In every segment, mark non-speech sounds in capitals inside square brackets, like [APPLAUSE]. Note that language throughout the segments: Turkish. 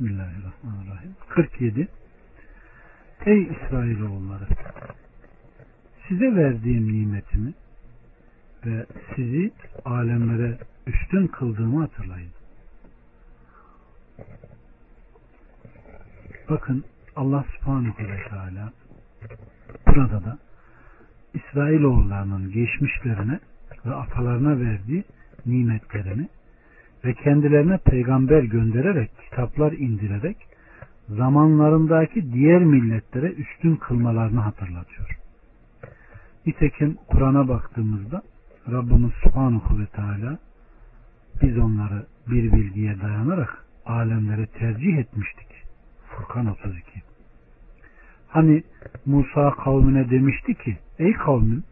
Bismillahirrahmanirrahim. 47 Ey İsrailoğulları size verdiğim nimetimi ve sizi alemlere üstün kıldığımı hatırlayın. Bakın Allah subhanahu ve teala burada da İsrailoğullarının geçmişlerine ve atalarına verdiği nimetlerini ve kendilerine peygamber göndererek, kitaplar indirerek zamanlarındaki diğer milletlere üstün kılmalarını hatırlatıyor. Nitekim Kur'an'a baktığımızda Rabbimiz Subhanahu ve Teala biz onları bir bilgiye dayanarak alemlere tercih etmiştik. Furkan 32 Hani Musa kavmine demişti ki ey kavmim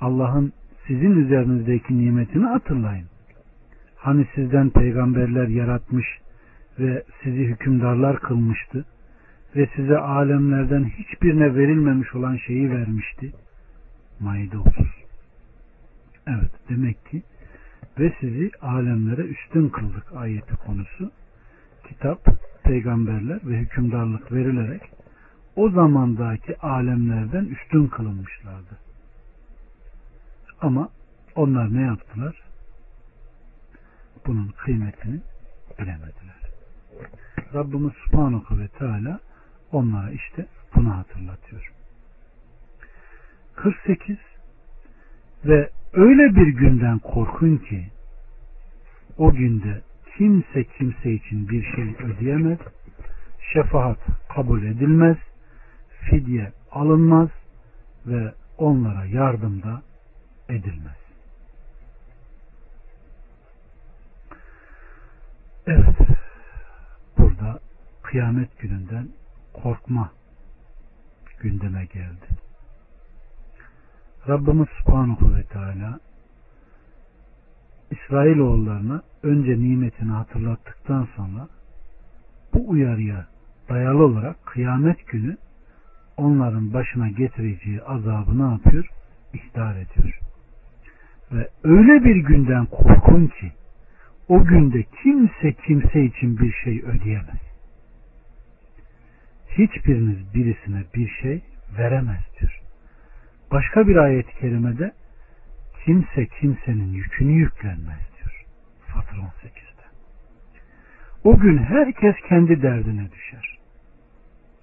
Allah'ın sizin üzerinizdeki nimetini hatırlayın. Hani sizden peygamberler yaratmış ve sizi hükümdarlar kılmıştı ve size alemlerden hiçbirine verilmemiş olan şeyi vermişti. Maide 30 Evet demek ki ve sizi alemlere üstün kıldık ayeti konusu. Kitap, peygamberler ve hükümdarlık verilerek o zamandaki alemlerden üstün kılınmışlardı. Ama onlar ne yaptılar? Bunun kıymetini bilemediler. Rabbimiz Subhanahu ve Teala onlara işte bunu hatırlatıyor. 48 ve öyle bir günden korkun ki o günde kimse kimse için bir şey ödeyemez, şefaat kabul edilmez, fidye alınmaz ve onlara yardım da edilmez. Evet, burada kıyamet gününden korkma gündeme geldi. Rabbimiz Subhanahu ve Teala İsrailoğullarına önce nimetini hatırlattıktan sonra bu uyarıya dayalı olarak kıyamet günü onların başına getireceği azabı ne yapıyor? İhtar ediyor. Ve öyle bir günden korkun ki o günde kimse kimse için bir şey ödeyemez. Hiçbiriniz birisine bir şey veremez diyor. Başka bir ayet-i kerimede kimse kimsenin yükünü yüklenmez diyor. Fatır 18'de. O gün herkes kendi derdine düşer.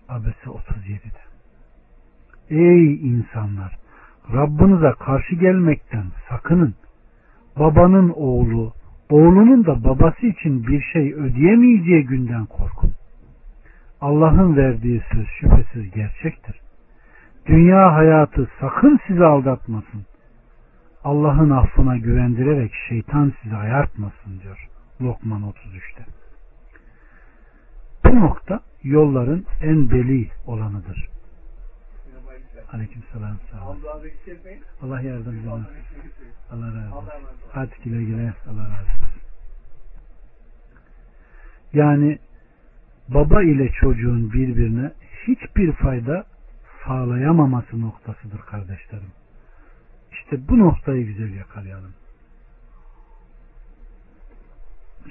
Abese 37'de. Ey insanlar! Rabbinize karşı gelmekten sakının. Babanın oğlu, oğlunun da babası için bir şey ödeyemeyeceği günden korkun. Allah'ın verdiği söz şüphesiz gerçektir. Dünya hayatı sakın sizi aldatmasın. Allah'ın affına güvendirerek şeytan sizi ayartmasın diyor Lokman 33'te. Bu nokta yolların en deli olanıdır. Aleyküm selam. Allah yardımcı olsun. Allah razı olsun. Hadi güle güle. Allah razı olsun. Yani baba ile çocuğun birbirine hiçbir fayda sağlayamaması noktasıdır kardeşlerim. İşte bu noktayı güzel yakalayalım.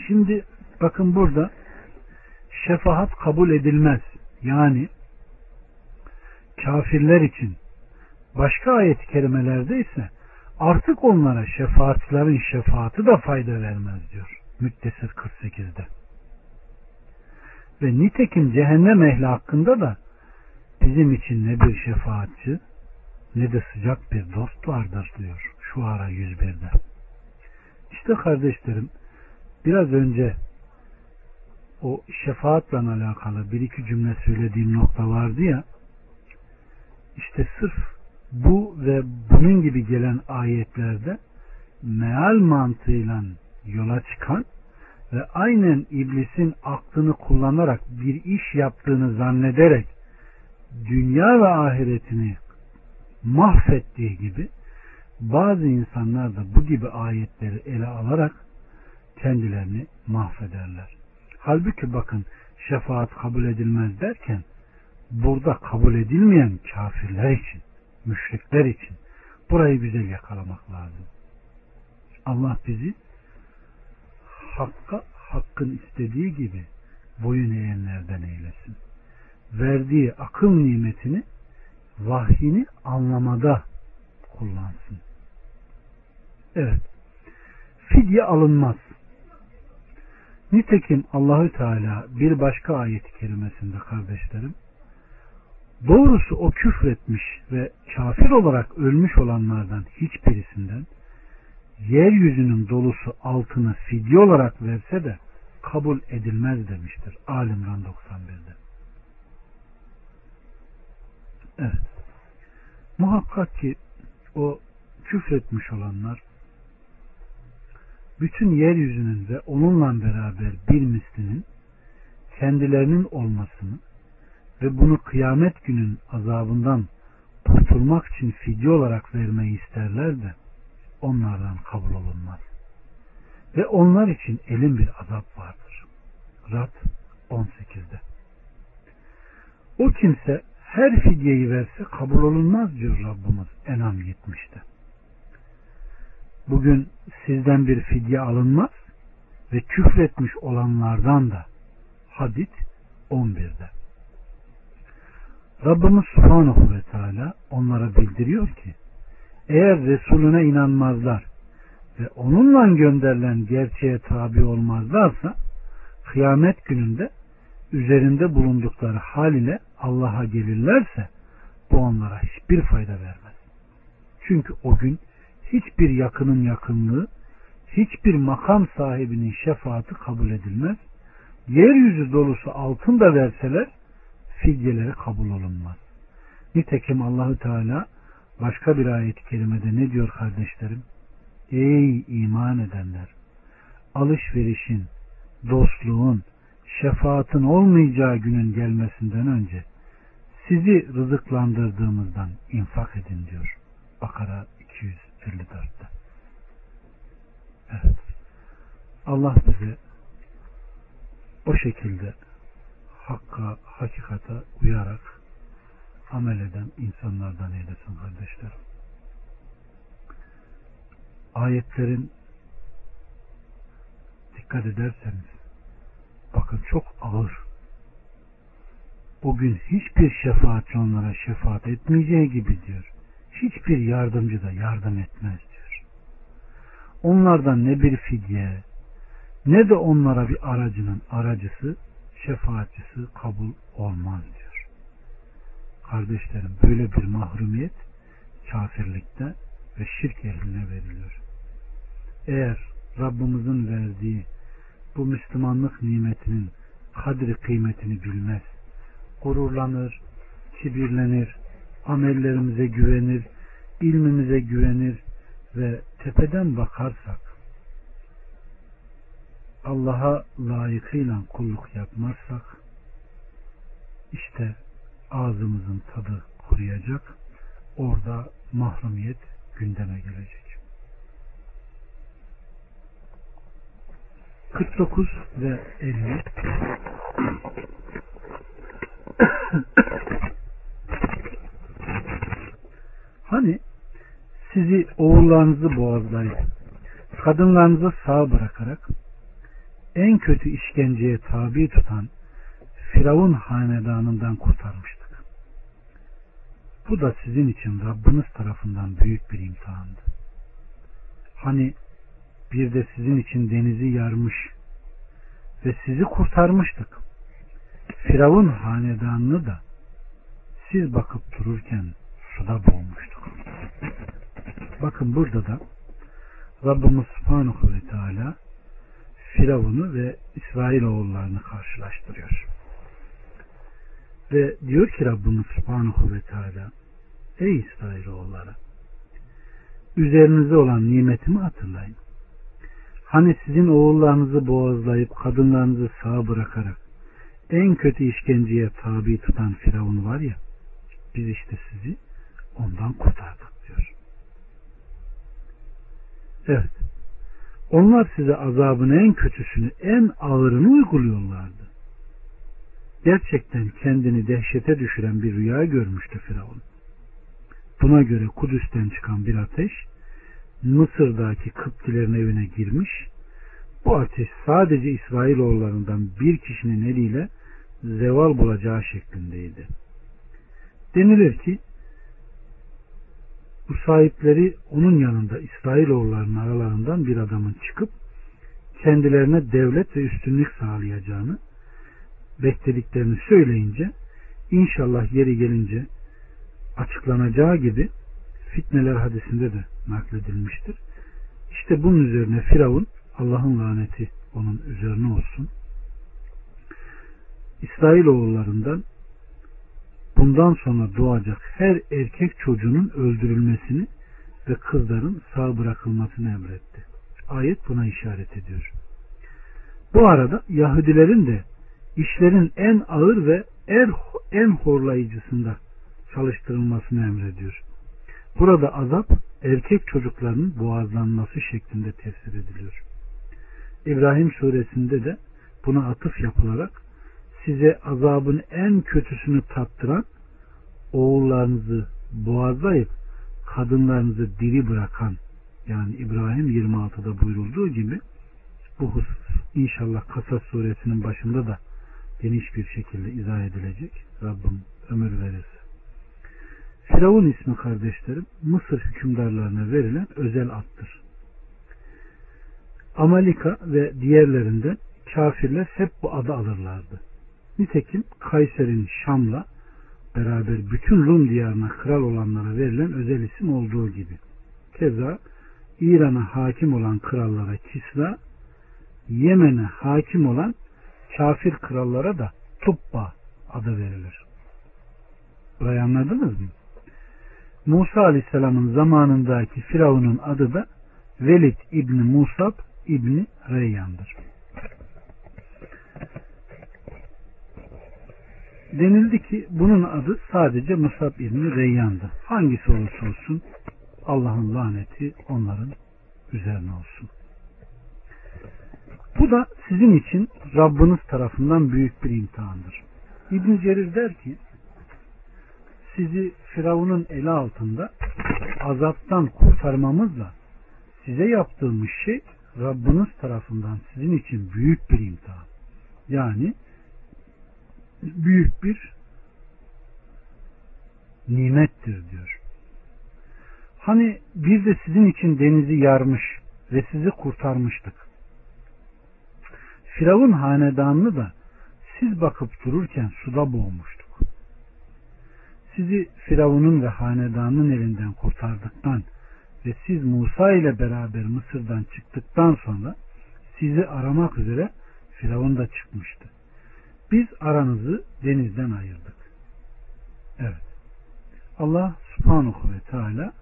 Şimdi bakın burada şefaat kabul edilmez. Yani kafirler için başka ayet-i kerimelerde ise artık onlara şefaatçilerin şefaati da fayda vermez diyor. Müddessir 48'de. Ve nitekim cehennem ehli hakkında da bizim için ne bir şefaatçi ne de sıcak bir dost vardır diyor şu ara 101'de. İşte kardeşlerim biraz önce o şefaatle alakalı bir iki cümle söylediğim nokta vardı ya işte sırf bu ve bunun gibi gelen ayetlerde meal mantığıyla yola çıkan ve aynen iblisin aklını kullanarak bir iş yaptığını zannederek dünya ve ahiretini mahvettiği gibi bazı insanlar da bu gibi ayetleri ele alarak kendilerini mahvederler. Halbuki bakın şefaat kabul edilmez derken burada kabul edilmeyen kafirler için, müşrikler için burayı güzel yakalamak lazım. Allah bizi hakka hakkın istediği gibi boyun eğenlerden eylesin. Verdiği akıl nimetini vahyini anlamada kullansın. Evet. Fidye alınmaz. Nitekim Allahü Teala bir başka ayet-i kerimesinde kardeşlerim doğrusu o küfretmiş ve kafir olarak ölmüş olanlardan hiçbirisinden yeryüzünün dolusu altını fidye olarak verse de kabul edilmez demiştir. Alimran 91'de. Evet. Muhakkak ki o küfretmiş olanlar bütün yeryüzünün ve onunla beraber bir mislinin kendilerinin olmasını ve bunu kıyamet günün azabından kurtulmak için fidye olarak vermeyi isterler de onlardan kabul olunmaz. Ve onlar için elin bir azap vardır. Rad 18'de. O kimse her fidyeyi verse kabul olunmaz diyor Rabbimiz Enam 70'te. Bugün sizden bir fidye alınmaz ve küfretmiş olanlardan da Hadid 11'de. Rabbimiz Subhanahu ve Teala onlara bildiriyor ki eğer Resulüne inanmazlar ve onunla gönderilen gerçeğe tabi olmazlarsa kıyamet gününde üzerinde bulundukları hal ile Allah'a gelirlerse bu onlara hiçbir fayda vermez. Çünkü o gün hiçbir yakının yakınlığı, hiçbir makam sahibinin şefaati kabul edilmez. Yeryüzü dolusu altın da verseler fidyeleri kabul olunmaz. Nitekim Allahü Teala başka bir ayet-i kerimede ne diyor kardeşlerim? Ey iman edenler! Alışverişin, dostluğun, şefaatin olmayacağı günün gelmesinden önce sizi rızıklandırdığımızdan infak edin diyor. Bakara 254'te. Evet. Allah bize o şekilde hakka, hakikata uyarak amel eden insanlardan eylesin kardeşlerim. Ayetlerin dikkat ederseniz bakın çok ağır. O gün hiçbir şefaatçi onlara şefaat etmeyeceği gibi diyor. Hiçbir yardımcı da yardım etmez diyor. Onlardan ne bir fidye ne de onlara bir aracının aracısı şefaatçisi kabul olmaz diyor. Kardeşlerim böyle bir mahrumiyet kafirlikte ve şirk ehline veriliyor. Eğer Rabbimizin verdiği bu Müslümanlık nimetinin kadri kıymetini bilmez, gururlanır, kibirlenir, amellerimize güvenir, ilmimize güvenir ve tepeden bakarsak Allah'a layıkıyla kulluk yapmazsak işte ağzımızın tadı kuruyacak. Orada mahrumiyet gündeme gelecek. 49 ve 50 Hani sizi oğullarınızı boğazlayıp kadınlarınızı sağ bırakarak en kötü işkenceye tabi tutan Firavun hanedanından kurtarmıştık. Bu da sizin için Rabbiniz tarafından büyük bir imtihandı. Hani bir de sizin için denizi yarmış ve sizi kurtarmıştık. Firavun hanedanını da siz bakıp dururken suda boğmuştuk. Bakın burada da Rabbimiz Subhanahu ve Teala Firavun'u ve İsrailoğullarını karşılaştırıyor. Ve diyor ki Rabbimiz Subhanahu ve Teala Ey İsrailoğulları üzerinize olan nimetimi hatırlayın. Hani sizin oğullarınızı boğazlayıp kadınlarınızı sağ bırakarak en kötü işkenceye tabi tutan Firavun var ya biz işte sizi ondan kurtardık diyor. Evet. Onlar size azabın en kötüsünü, en ağırını uyguluyorlardı. Gerçekten kendini dehşete düşüren bir rüya görmüştü Firavun. Buna göre Kudüs'ten çıkan bir ateş Mısır'daki Kıptilerin evine girmiş, bu ateş sadece İsrailoğullarından bir kişinin eliyle zeval bulacağı şeklindeydi. Denilir ki bu sahipleri onun yanında İsrailoğullarının aralarından bir adamın çıkıp kendilerine devlet ve üstünlük sağlayacağını beklediklerini söyleyince inşallah yeri gelince açıklanacağı gibi fitneler hadisinde de nakledilmiştir. İşte bunun üzerine Firavun Allah'ın laneti onun üzerine olsun. İsrail oğullarından bundan sonra doğacak her erkek çocuğunun öldürülmesini ve kızların sağ bırakılmasını emretti. Ayet buna işaret ediyor. Bu arada Yahudilerin de işlerin en ağır ve er, en horlayıcısında çalıştırılmasını emrediyor. Burada azap erkek çocuklarının boğazlanması şeklinde tefsir ediliyor. İbrahim suresinde de buna atıf yapılarak size azabın en kötüsünü tattıran oğullarınızı boğazlayıp kadınlarınızı diri bırakan yani İbrahim 26'da buyurulduğu gibi bu husus inşallah Kasas suresinin başında da geniş bir şekilde izah edilecek. Rabbim ömür verirse. Firavun ismi kardeşlerim Mısır hükümdarlarına verilen özel attır. Amalika ve diğerlerinden kafirler hep bu adı alırlardı. Nitekim Kayser'in Şam'la beraber bütün Rum diyarına kral olanlara verilen özel isim olduğu gibi. Keza İran'a hakim olan krallara Kisra, Yemen'e hakim olan kafir krallara da Tubba adı verilir. Burayı anladınız mı? Musa Aleyhisselam'ın zamanındaki Firavun'un adı da Velid İbni Musab İbni Reyyan'dır. Denildi ki bunun adı sadece Musab İbni Reyyan'dı. Hangisi olursa olsun Allah'ın laneti onların üzerine olsun. Bu da sizin için Rabbiniz tarafından büyük bir imtihandır. İbn Cerir der ki sizi Firavun'un eli altında azaptan kurtarmamızla size yaptığımız şey Rabbiniz tarafından sizin için büyük bir imtihan. Yani büyük bir nimettir diyor. Hani bir de sizin için denizi yarmış ve sizi kurtarmıştık. Firavun hanedanını da siz bakıp dururken suda boğmuştuk. Sizi Firavun'un ve hanedanının elinden kurtardıktan ve siz Musa ile beraber Mısır'dan çıktıktan sonra sizi aramak üzere Firavun da çıkmıştı. Biz aranızı denizden ayırdık. Evet. Allah subhanahu ve teala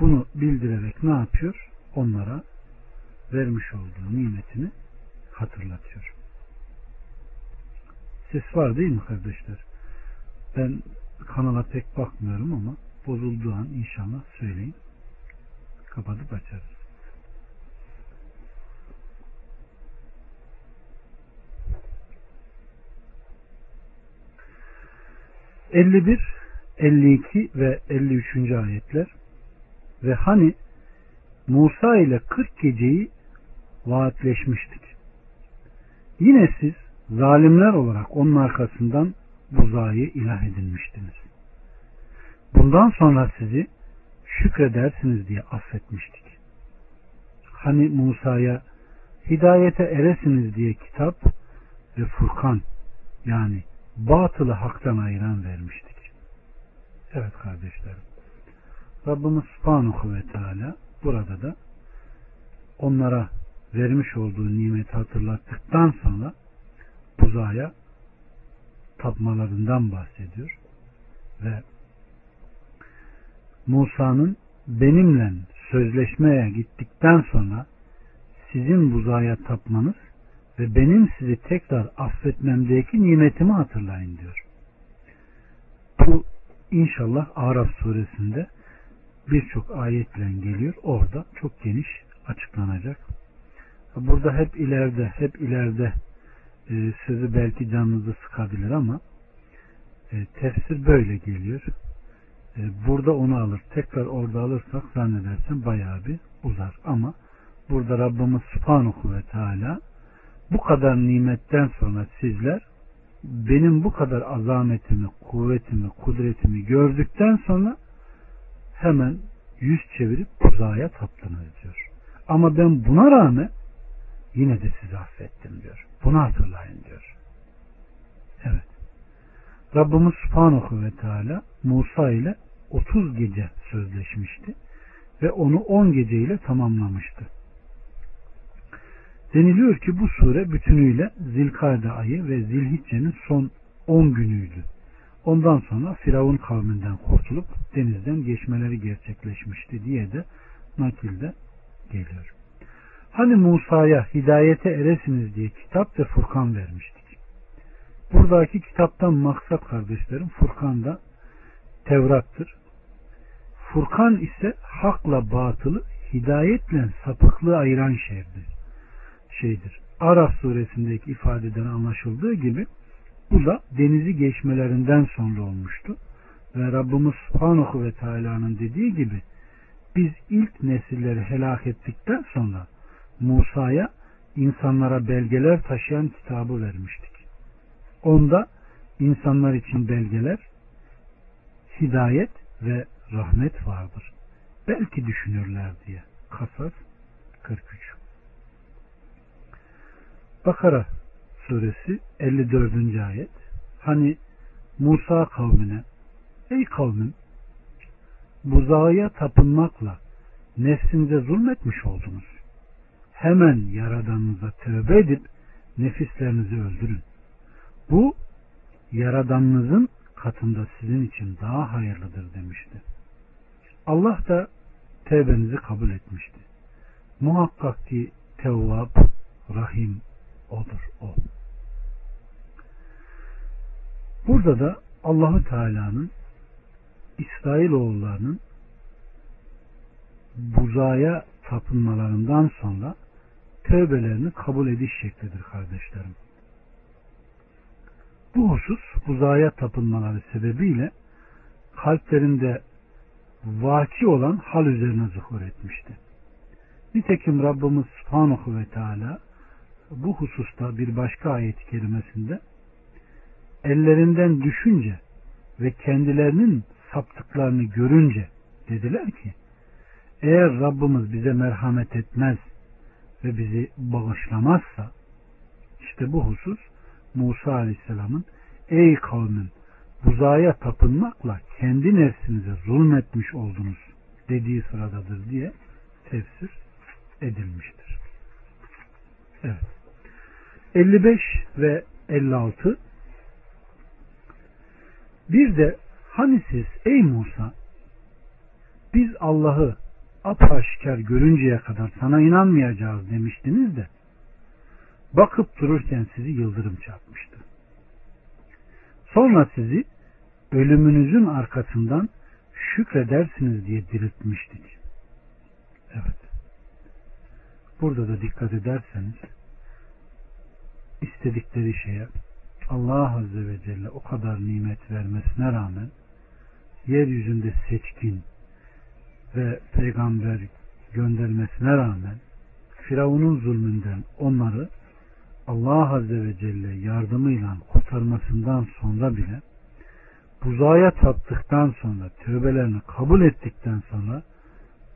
bunu bildirerek ne yapıyor? Onlara vermiş olduğu nimetini hatırlatıyor. Ses var değil mi kardeşler? Ben kanala pek bakmıyorum ama bozulduğu an inşallah söyleyin. Kapatıp açarız. 51, 52 ve 53. ayetler ve hani Musa ile 40 geceyi vaatleşmiştik. Yine siz zalimler olarak onun arkasından buzayı ilah edinmiştiniz. Bundan sonra sizi şükredersiniz diye affetmiştik. Hani Musa'ya hidayete eresiniz diye kitap ve Furkan yani batılı haktan ayıran vermiştik. Evet kardeşlerim. Rabbimiz Subhanahu ve Teala burada da onlara vermiş olduğu nimeti hatırlattıktan sonra buzaya tapmalarından bahsediyor. Ve Musa'nın benimle sözleşmeye gittikten sonra sizin buzaya tapmanız ve benim sizi tekrar affetmemdeki nimetimi hatırlayın diyor. Bu inşallah Araf suresinde birçok ayetle geliyor. Orada çok geniş açıklanacak. Burada hep ileride, hep ileride e, sözü belki canınızı sıkabilir ama e, tefsir böyle geliyor. E, burada onu alır. Tekrar orada alırsak zannedersem bayağı bir uzar. Ama burada Rabbimiz Subhanahu ve Teala bu kadar nimetten sonra sizler benim bu kadar azametimi, kuvvetimi, kudretimi gördükten sonra hemen yüz çevirip buzağa taptınız diyor. Ama ben buna rağmen yine de sizi affettim diyor. Bunu hatırlayın diyor. Evet. Rabbimiz Subhanahu ve Teala Musa ile 30 gece sözleşmişti ve onu 10 gece ile tamamlamıştı. Deniliyor ki bu sure bütünüyle Zilkade ayı ve Zilhicce'nin son 10 günüydü. Ondan sonra Firavun kavminden kurtulup denizden geçmeleri gerçekleşmişti diye de nakilde geliyor. Hani Musa'ya hidayete eresiniz diye kitap ve Furkan vermiştik. Buradaki kitaptan maksat kardeşlerim Furkan'da Tevrat'tır. Furkan ise hakla batılı, hidayetle sapıklığı ayıran şeydir. Şeydir. Araf suresindeki ifadeden anlaşıldığı gibi bu da denizi geçmelerinden sonra olmuştu. Ve Rabbimiz Subhanahu ve Teala'nın dediği gibi biz ilk nesilleri helak ettikten sonra Musa'ya insanlara belgeler taşıyan kitabı vermiştik. Onda insanlar için belgeler, hidayet ve rahmet vardır. Belki düşünürler diye. Kasas 43 Bakara suresi 54. ayet Hani Musa kavmine Ey kavmim buzağa tapınmakla nefsinize zulmetmiş oldunuz. Hemen yaradanınıza tövbe edip nefislerinizi öldürün. Bu yaradanınızın katında sizin için daha hayırlıdır demişti. Allah da tevbenizi kabul etmişti. Muhakkak ki Tevvab, Rahim odur o. Burada da Allahu Teala'nın İsrailoğullarının buzaya tapınmalarından sonra tövbelerini kabul ediş şeklidir kardeşlerim. Bu husus buzaya tapınmaları sebebiyle kalplerinde vaki olan hal üzerine zuhur etmişti. Nitekim Rabbimiz Subhanahu ve Teala bu hususta bir başka ayet-i kerimesinde ellerinden düşünce ve kendilerinin saptıklarını görünce dediler ki eğer Rabbimiz bize merhamet etmez ve bizi bağışlamazsa işte bu husus Musa Aleyhisselam'ın ey kavmin buzaya tapınmakla kendi nefsinize zulmetmiş oldunuz dediği sıradadır diye tefsir edilmiştir. Evet. 55 ve 56 Bir de hani siz ey Musa biz Allah'ı apaşikar görünceye kadar sana inanmayacağız demiştiniz de bakıp dururken sizi yıldırım çarpmıştı. Sonra sizi ölümünüzün arkasından şükredersiniz diye diriltmiştik. Evet. Burada da dikkat ederseniz istedikleri şeye Allah Azze ve Celle o kadar nimet vermesine rağmen yeryüzünde seçkin ve peygamber göndermesine rağmen Firavun'un zulmünden onları Allah Azze ve Celle yardımıyla kurtarmasından sonra bile buzağa taptıktan sonra tövbelerini kabul ettikten sonra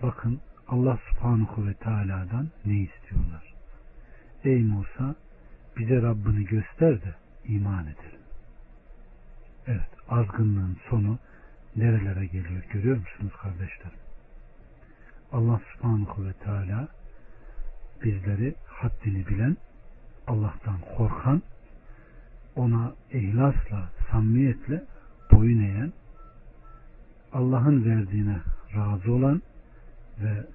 bakın Allah subhanahu ve teala'dan ne istiyorlar? Ey Musa bize Rabbini göster de iman edelim. Evet azgınlığın sonu nerelere geliyor görüyor musunuz kardeşlerim? Allah subhanahu ve teala bizleri haddini bilen Allah'tan korkan ona ihlasla, samimiyetle boyun eğen Allah'ın verdiğine razı olan ve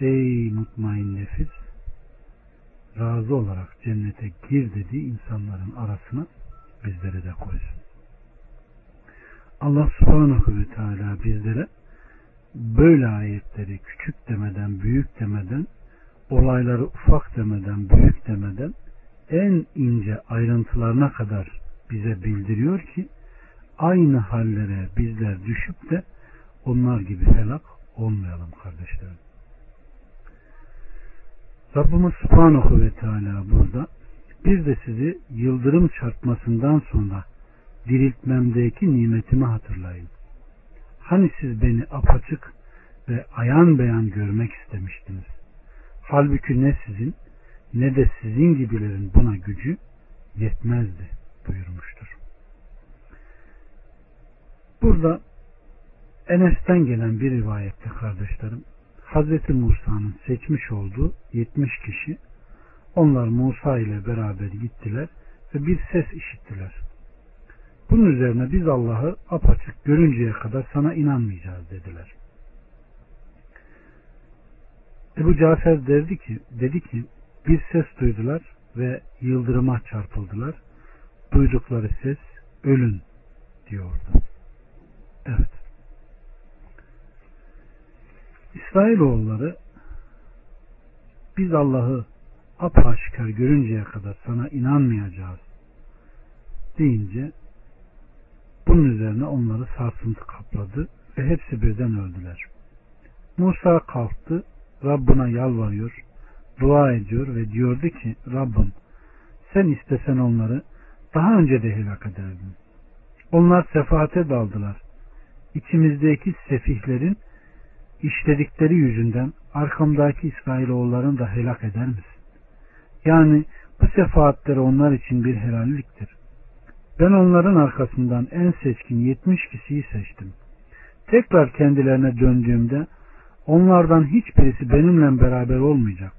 ey mutmain nefis razı olarak cennete gir dediği insanların arasına bizleri de koysun. Allah subhanahu ve teala bizlere böyle ayetleri küçük demeden, büyük demeden, olayları ufak demeden, büyük demeden en ince ayrıntılarına kadar bize bildiriyor ki aynı hallere bizler düşüp de onlar gibi helak olmayalım kardeşlerim. Rabbimiz Subhanahu ve Teala burada bir de sizi yıldırım çarpmasından sonra diriltmemdeki nimetimi hatırlayın. Hani siz beni apaçık ve ayan beyan görmek istemiştiniz. Halbuki ne sizin ne de sizin gibilerin buna gücü yetmezdi buyurmuştur. Burada Enes'ten gelen bir rivayette kardeşlerim Hz. Musa'nın seçmiş olduğu 70 kişi onlar Musa ile beraber gittiler ve bir ses işittiler. Bunun üzerine biz Allah'ı apaçık görünceye kadar sana inanmayacağız dediler. Ebu Cafer derdi ki, dedi ki bir ses duydular ve yıldırıma çarpıldılar. Duydukları ses ölün diyordu. Evet. İsrailoğulları biz Allah'ı apaşikar görünceye kadar sana inanmayacağız deyince bunun üzerine onları sarsıntı kapladı ve hepsi birden öldüler. Musa kalktı, Rabbına yalvarıyor, dua ediyor ve diyordu ki Rabbim sen istesen onları daha önce de helak ederdin. Onlar sefahate daldılar. İçimizdeki sefihlerin işledikleri yüzünden arkamdaki İsrailoğullarını da helak eder misin? Yani bu sefahatleri onlar için bir helalliktir. Ben onların arkasından en seçkin 70 kişiyi seçtim. Tekrar kendilerine döndüğümde onlardan hiçbirisi benimle beraber olmayacak.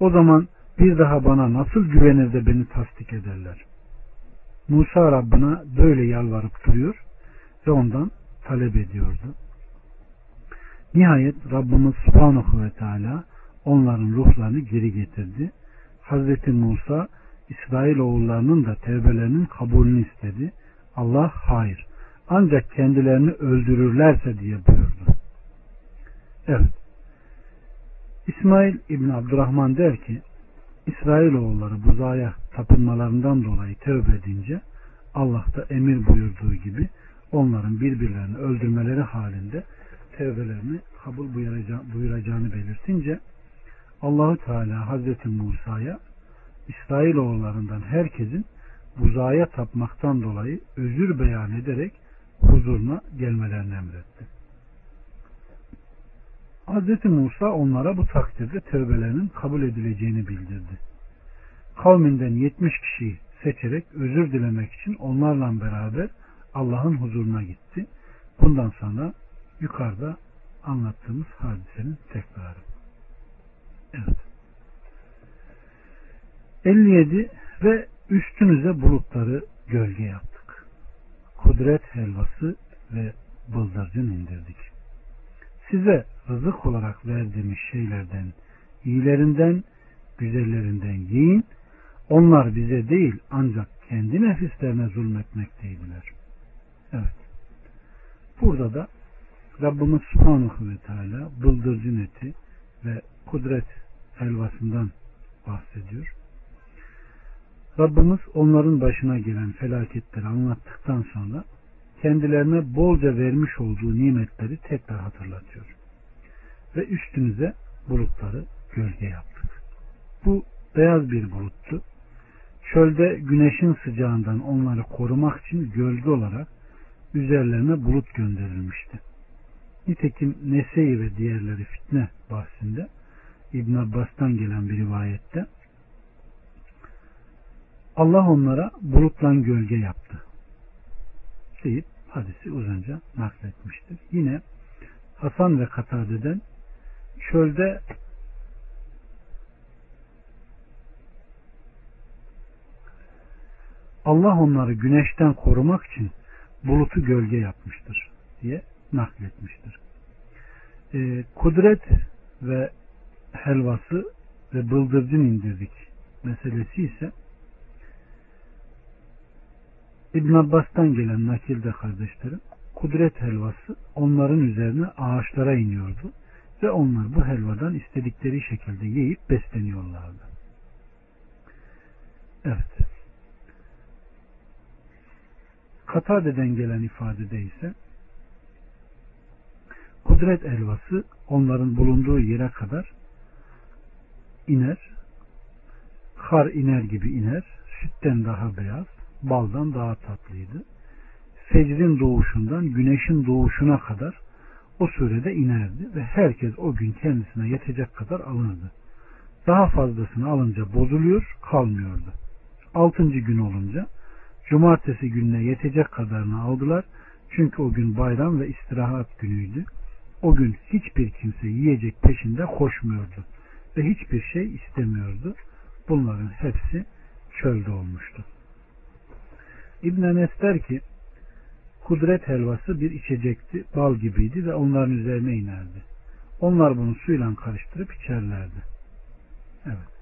O zaman bir daha bana nasıl güvenir de beni tasdik ederler? Musa Rabbına böyle yalvarıp duruyor ve ondan talep ediyordu. Nihayet Rabbimiz Subhanahu ve Teala onların ruhlarını geri getirdi. Hazreti Musa İsrail oğullarının da tevbelerinin kabulünü istedi. Allah hayır. Ancak kendilerini öldürürlerse diye buyurdu. Evet. İsmail İbn Abdurrahman der ki İsrailoğulları buzaya tapınmalarından dolayı tövbe edince Allah da emir buyurduğu gibi onların birbirlerini öldürmeleri halinde tevbelerini kabul buyuracağını belirtince Allahu Teala Hazreti Musa'ya İsrailoğullarından herkesin buzaya tapmaktan dolayı özür beyan ederek huzuruna gelmelerini emretti. Hz. Musa onlara bu takdirde tövbelerinin kabul edileceğini bildirdi. Kavminden 70 kişiyi seçerek özür dilemek için onlarla beraber Allah'ın huzuruna gitti. Bundan sonra yukarıda anlattığımız hadisenin tekrarı. Evet. 57 ve üstünüze bulutları gölge yaptık. Kudret helvası ve bıldırcın indirdik. Size rızık olarak verdiğimiz şeylerden, iyilerinden, güzellerinden yiyin. Onlar bize değil ancak kendi nefislerine zulmetmekteydiler. Evet. Burada da Rabbimiz Subhanahu ve Teala bıldırcın eti ve kudret helvasından bahsediyor. Rabbimiz onların başına gelen felaketleri anlattıktan sonra kendilerine bolca vermiş olduğu nimetleri tekrar hatırlatıyor. Ve üstünüze bulutları gölge yaptık. Bu beyaz bir buluttu. Çölde güneşin sıcağından onları korumak için gölge olarak üzerlerine bulut gönderilmişti. Nitekim Nese'yi ve diğerleri fitne bahsinde. İbn Abbas'tan gelen bir rivayette. Allah onlara bulutlan gölge yaptı. Deyip hadisi uzunca nakletmiştir. Yine Hasan ve Katade'den çölde Allah onları güneşten korumak için bulutu gölge yapmıştır diye nakletmiştir. Ee, kudret ve helvası ve bıldırcın indirdik meselesi ise İbn Abbas'tan gelen nakilde kardeşlerim kudret helvası onların üzerine ağaçlara iniyordu ve onlar bu helvadan istedikleri şekilde yiyip besleniyorlardı. Evet. Katade'den gelen ifadede ise kudret helvası onların bulunduğu yere kadar iner. Kar iner gibi iner. Sütten daha beyaz, baldan daha tatlıydı. Fecrin doğuşundan güneşin doğuşuna kadar o sürede inerdi ve herkes o gün kendisine yetecek kadar alınırdı. Daha fazlasını alınca bozuluyor, kalmıyordu. Altıncı gün olunca cumartesi gününe yetecek kadarını aldılar. Çünkü o gün bayram ve istirahat günüydü. O gün hiçbir kimse yiyecek peşinde koşmuyordu ve hiçbir şey istemiyordu. Bunların hepsi çölde olmuştu. İbn Enes der ki kudret helvası bir içecekti, bal gibiydi ve onların üzerine inerdi. Onlar bunu suyla karıştırıp içerlerdi. Evet.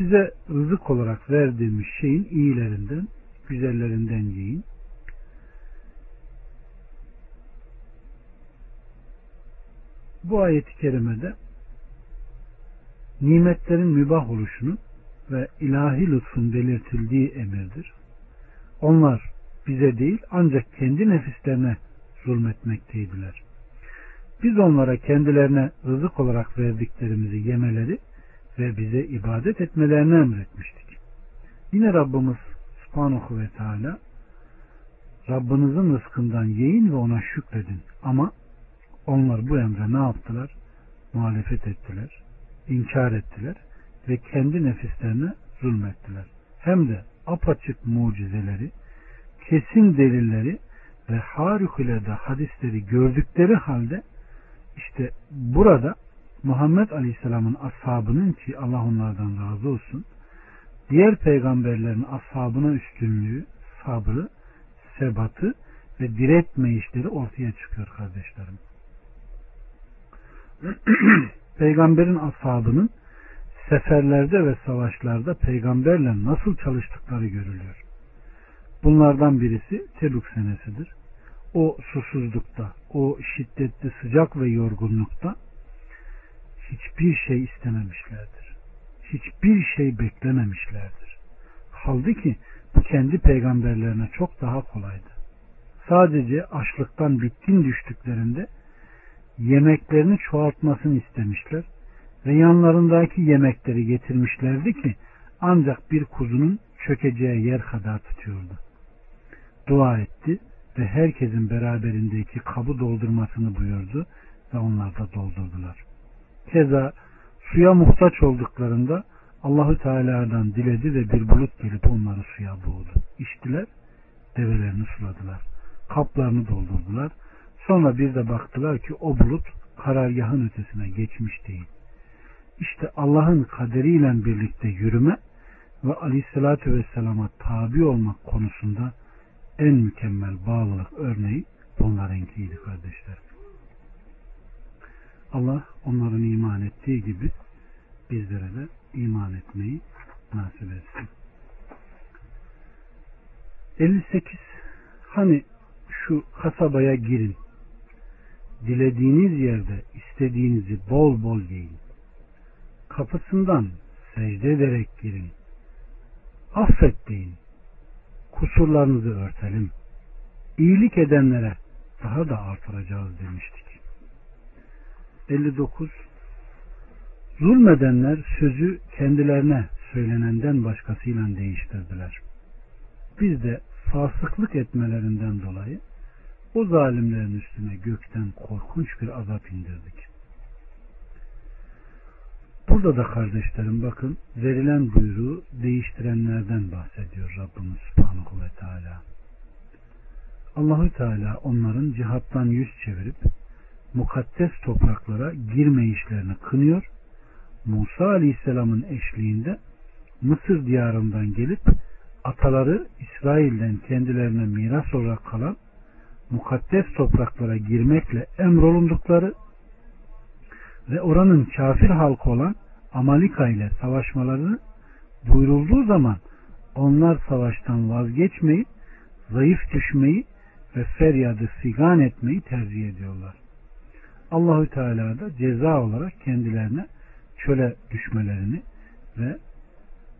Size rızık olarak verdiğimiz şeyin iyilerinden, güzellerinden yiyin. Bu ayeti kerimede nimetlerin mübah oluşunu ve ilahi lütfun belirtildiği emirdir. Onlar bize değil ancak kendi nefislerine zulmetmekteydiler. Biz onlara kendilerine rızık olarak verdiklerimizi yemeleri ve bize ibadet etmelerini emretmiştik. Yine Rabbimiz Subhanahu ve Teala Rabbinizin rızkından yiyin ve ona şükredin. Ama onlar bu emre ne yaptılar? Muhalefet ettiler, inkar ettiler ve kendi nefislerine zulmettiler. Hem de apaçık mucizeleri, kesin delilleri ve harikulade hadisleri gördükleri halde işte burada Muhammed Aleyhisselam'ın ashabının ki Allah onlardan razı olsun diğer peygamberlerin ashabına üstünlüğü, sabrı, sebatı ve diretme işleri ortaya çıkıyor kardeşlerim. [CLEARS THROAT] Peygamberin ashabının seferlerde ve savaşlarda peygamberle nasıl çalıştıkları görülüyor. Bunlardan birisi Tebük senesidir. O susuzlukta, o şiddetli sıcak ve yorgunlukta hiçbir şey istememişlerdir. Hiçbir şey beklememişlerdir. Halbuki bu kendi peygamberlerine çok daha kolaydı. Sadece açlıktan bitkin düştüklerinde yemeklerini çoğaltmasını istemişler ve yanlarındaki yemekleri getirmişlerdi ki ancak bir kuzunun çökeceği yer kadar tutuyordu. Dua etti ve herkesin beraberindeki kabı doldurmasını buyurdu ve onlar da doldurdular. Keza suya muhtaç olduklarında Allahü Teala'dan diledi ve bir bulut gelip onları suya boğdu. İçtiler, develerini suladılar. Kaplarını doldurdular. Sonra bir de baktılar ki o bulut karargahın ötesine geçmiş değil. İşte Allah'ın kaderiyle birlikte yürüme ve aleyhissalatü vesselama tabi olmak konusunda en mükemmel bağlılık örneği bunlarınkiydi kardeşler. Allah onların iman ettiği gibi bizlere de iman etmeyi nasip etsin. 58 Hani şu kasabaya girin. Dilediğiniz yerde istediğinizi bol bol yiyin. Kapısından secde ederek girin. Affet deyin. Kusurlarınızı örtelim. İyilik edenlere daha da artıracağız demiştik. 59 Zulmedenler sözü kendilerine söylenenden başkasıyla değiştirdiler. Biz de fasıklık etmelerinden dolayı o zalimlerin üstüne gökten korkunç bir azap indirdik. Burada da kardeşlerim bakın verilen buyruğu değiştirenlerden bahsediyor Rabbimiz Subhanahu ve Teala. Allahü Teala onların cihattan yüz çevirip mukaddes topraklara girme işlerini kınıyor. Musa Aleyhisselam'ın eşliğinde Mısır diyarından gelip ataları İsrail'den kendilerine miras olarak kalan mukaddes topraklara girmekle emrolundukları ve oranın kafir halkı olan Amalika ile savaşmalarını buyurulduğu zaman onlar savaştan vazgeçmeyi, zayıf düşmeyi ve feryadı sigan etmeyi tercih ediyorlar. Allahü Teala da ceza olarak kendilerine çöle düşmelerini ve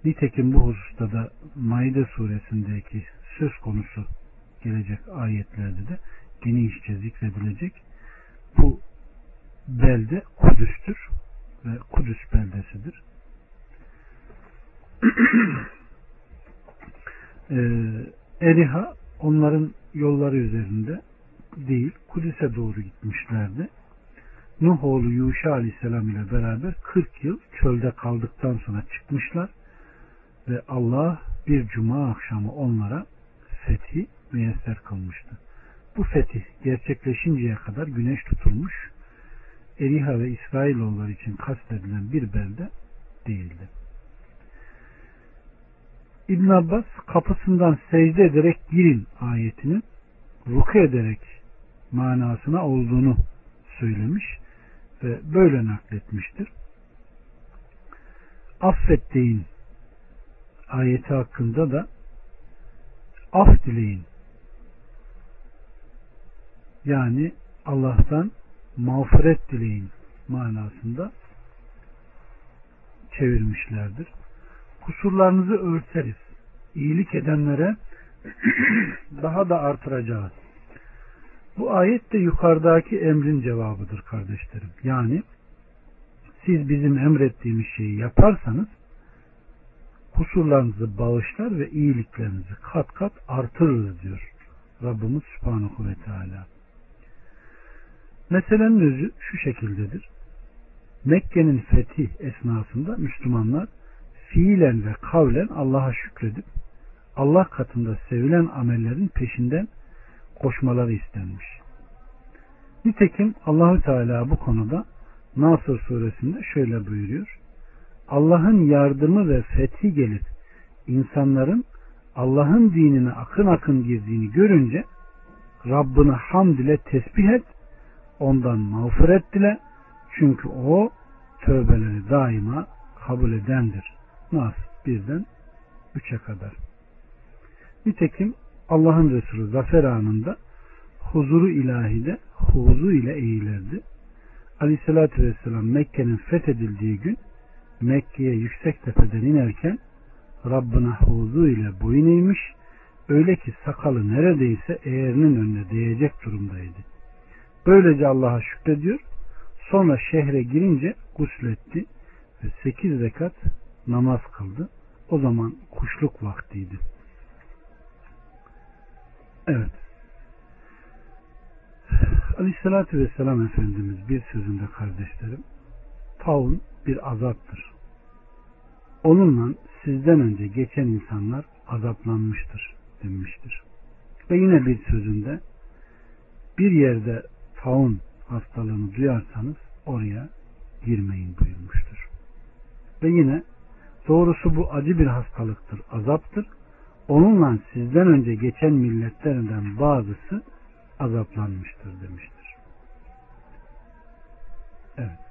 nitekim bu hususta da Maide suresindeki söz konusu gelecek ayetlerde de genişçe zikredilecek. Bu belde Kudüs'tür ve Kudüs beldesidir. [CLEARS THROAT] ee, Eriha onların yolları üzerinde değil Kudüs'e doğru gitmişlerdi. Nuh oğlu Yuşa aleyhisselam ile beraber 40 yıl çölde kaldıktan sonra çıkmışlar ve Allah bir cuma akşamı onlara fethi müyesser kılmıştı. Bu fetih gerçekleşinceye kadar güneş tutulmuş, Eriha ve İsrailoğulları için kastedilen bir belde değildi. İbn Abbas kapısından secde ederek girin ayetinin ruku ederek manasına olduğunu söylemiş böyle nakletmiştir. Affet deyin ayeti hakkında da af dileyin. Yani Allah'tan mağfiret dileyin manasında çevirmişlerdir. Kusurlarınızı örteriz. İyilik edenlere [CLEARS THROAT] daha da artıracağız. Bu ayet de yukarıdaki emrin cevabıdır kardeşlerim. Yani siz bizim emrettiğimiz şeyi yaparsanız kusurlarınızı bağışlar ve iyiliklerinizi kat kat artırırız diyor Rabbimiz Subhanahu ve Teala. Meselenin özü şu şekildedir. Mekke'nin fethi esnasında Müslümanlar fiilen ve kavlen Allah'a şükredip Allah katında sevilen amellerin peşinden koşmaları istenmiş. Nitekim Allahü Teala bu konuda Nasır suresinde şöyle buyuruyor. Allah'ın yardımı ve fethi gelip insanların Allah'ın dinine akın akın girdiğini görünce Rabbini hamd ile tesbih et, ondan mağfiret dile, çünkü o tövbeleri daima kabul edendir. Nas birden üçe kadar. Nitekim Allah'ın Resulü zafer anında huzuru ilahide huzu ile eğilirdi. Aleyhissalatü vesselam Mekke'nin fethedildiği gün Mekke'ye yüksek tepeden inerken Rabbine huzu ile boyun eğmiş öyle ki sakalı neredeyse eğerinin önüne değecek durumdaydı. Böylece Allah'a şükrediyor. Sonra şehre girince gusletti ve sekiz rekat namaz kıldı. O zaman kuşluk vaktiydi. Evet. Aleyhissalatü Vesselam Efendimiz bir sözünde kardeşlerim taun bir azaptır. Onunla sizden önce geçen insanlar azaplanmıştır demiştir. Ve yine bir sözünde bir yerde taun hastalığını duyarsanız oraya girmeyin buyurmuştur. Ve yine doğrusu bu acı bir hastalıktır, azaptır. Onunla sizden önce geçen milletlerden bazısı azaplanmıştır demiştir. Evet.